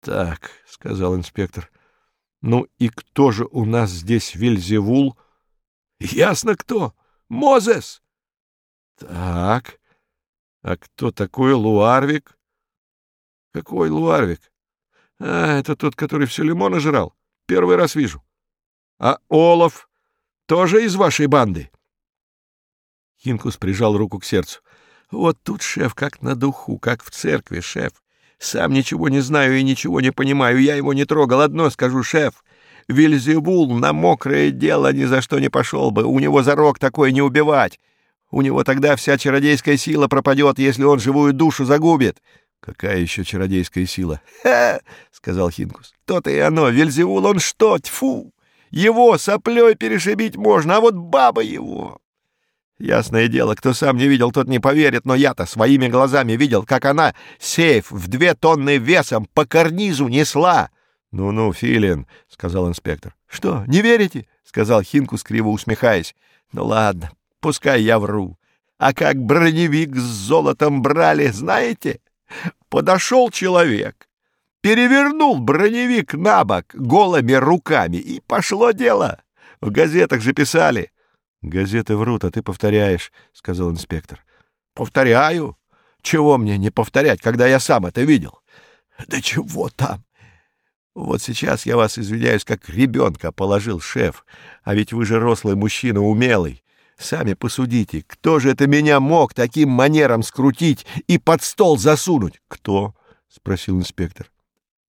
Так, — сказал инспектор. — Ну и кто же у нас здесь Вельзевул? — Ясно кто. Мозес. — Так. А кто такой Луарвик? — Какой Луарвик? — А, это тот, который все лимона жрал. Первый раз вижу. — А Олаф тоже из вашей банды? Хинкус прижал руку к сердцу. — Вот тут, шеф, как на духу, как в церкви, шеф. Сам ничего не знаю и ничего не понимаю, я его не трогал. Одно скажу, шеф, Вильзевул на мокрое дело ни за что не пошел бы, у него зарок такой не убивать. У него тогда вся чародейская сила пропадет, если он живую душу загубит. — Какая еще чародейская сила? — Ха! — сказал Хинкус. — То-то и оно. Вельзевул он что? Тьфу! Его соплей перешибить можно, а вот баба его... Ясное дело, кто сам не видел, тот не поверит, но я-то своими глазами видел, как она сейф в две тонны весом по карнизу несла. «Ну-ну, Филин», — сказал инспектор. «Что, не верите?» — сказал Хинкус, криво усмехаясь. «Ну ладно, пускай я вру. А как броневик с золотом брали, знаете? Подошел человек, перевернул броневик на бок голыми руками, и пошло дело. В газетах же писали». «Газеты врут, а ты повторяешь», — сказал инспектор. «Повторяю? Чего мне не повторять, когда я сам это видел?» «Да чего там? Вот сейчас я вас, извиняюсь, как ребенка положил шеф, а ведь вы же рослый мужчина, умелый. Сами посудите, кто же это меня мог таким манером скрутить и под стол засунуть?» «Кто?» — спросил инспектор.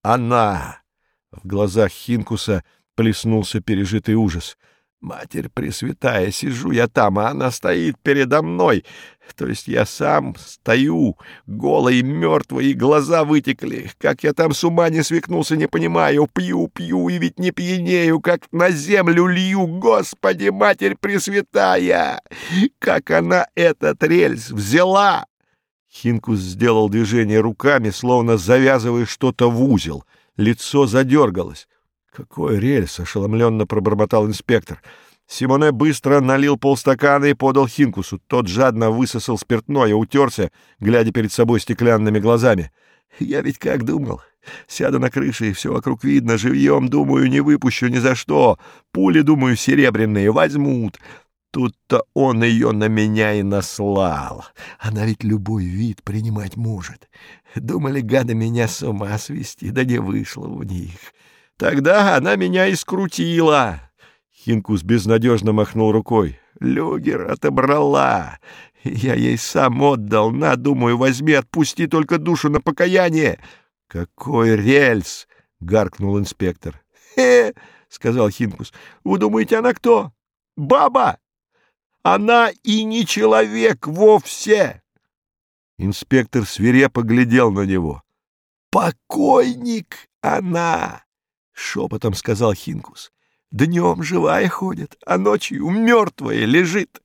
«Она!» В глазах Хинкуса плеснулся пережитый ужас — Матерь Пресвятая, сижу я там, а она стоит передо мной. То есть я сам стою, голый, мертвый, и глаза вытекли. Как я там с ума не свикнулся, не понимаю. Пью, пью, и ведь не пьянею, как на землю лью. Господи, Матерь Пресвятая! Как она этот рельс взяла! Хинкус сделал движение руками, словно завязывая что-то в узел. Лицо задергалось. «Какой рельс!» — ошеломленно пробормотал инспектор. Симоне быстро налил полстакана и подал Хинкусу. Тот жадно высосал спиртное, утерся, глядя перед собой стеклянными глазами. «Я ведь как думал. Сяду на крыше, и все вокруг видно. Живьем, думаю, не выпущу ни за что. Пули, думаю, серебряные возьмут. Тут-то он ее на меня и наслал. Она ведь любой вид принимать может. Думали, гады меня с ума свести, да не вышло у них. Тогда она меня и скрутила. Хинкус безнадежно махнул рукой. Люгер отобрала. Я ей сам отдал. На, думаю, возьми, отпусти только душу на покаяние. Какой рельс! — гаркнул инспектор. «Хе!» — сказал Хинкус. «Вы думаете, она кто? Баба! Она и не человек вовсе!» Инспектор свирепо глядел на него. «Покойник она! — шепотом сказал Хинкус. «Днем живая ходит, а ночью мертвая лежит».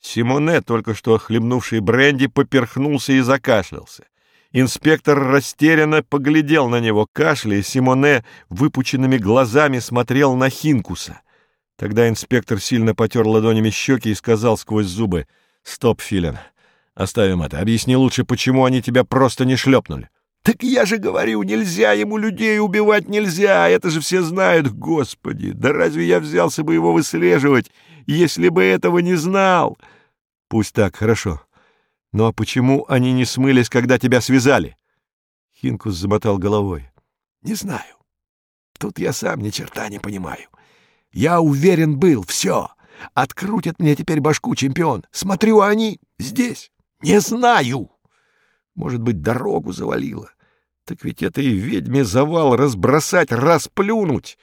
Симоне, только что хлебнувший бренди, поперхнулся и закашлялся. Инспектор растерянно поглядел на него, кашляя, Симоне выпученными глазами смотрел на Хинкуса. Тогда инспектор сильно потер ладонями щеки и сказал сквозь зубы, «Стоп, Филин, оставим это. Объясни лучше, почему они тебя просто не шлепнули». Так я же говорю, нельзя ему людей убивать, нельзя, это же все знают, господи, да разве я взялся бы его выслеживать, если бы этого не знал? Пусть так, хорошо. Ну а почему они не смылись, когда тебя связали? Хинкус замотал головой. Не знаю. Тут я сам ни черта не понимаю. Я уверен был, все. Открутят мне теперь башку чемпион. Смотрю, а они здесь. Не знаю. Может быть, дорогу завалило. Так ведь этой ведьме завал разбросать, расплюнуть.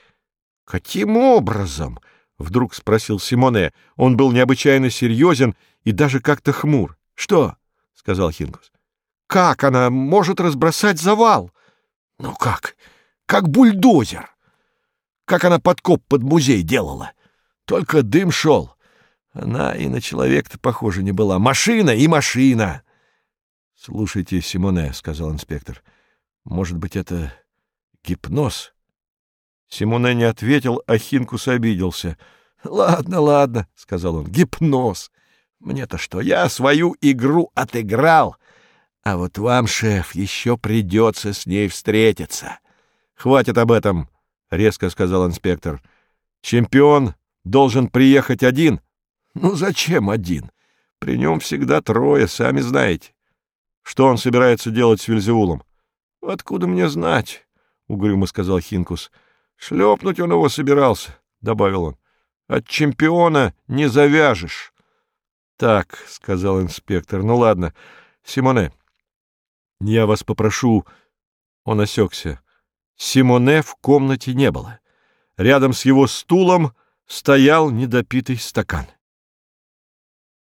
Каким образом? Вдруг спросил Симоне. Он был необычайно серьезен и даже как-то хмур. Что? сказал Хингус. Как она может разбросать завал? Ну как? Как бульдозер. Как она подкоп под музей делала. Только дым шел. Она и на человека-то похожа не была. Машина и машина. — Слушайте, Симоне, — сказал инспектор, — может быть, это гипноз? Симоне не ответил, а Хинкус обиделся. — Ладно, ладно, — сказал он, — гипноз. Мне-то что, я свою игру отыграл, а вот вам, шеф, еще придется с ней встретиться. Хватит об этом, — резко сказал инспектор. Чемпион должен приехать один. Ну, зачем один? При нем всегда трое, сами знаете. Что он собирается делать с Вильзеулом? Откуда мне знать? — угрюмо сказал Хинкус. Шлепнуть он его собирался, — добавил он. От чемпиона не завяжешь. Так, — сказал инспектор, — ну ладно. Симоне, я вас попрошу... Он осекся. Симоне в комнате не было. Рядом с его стулом стоял недопитый стакан.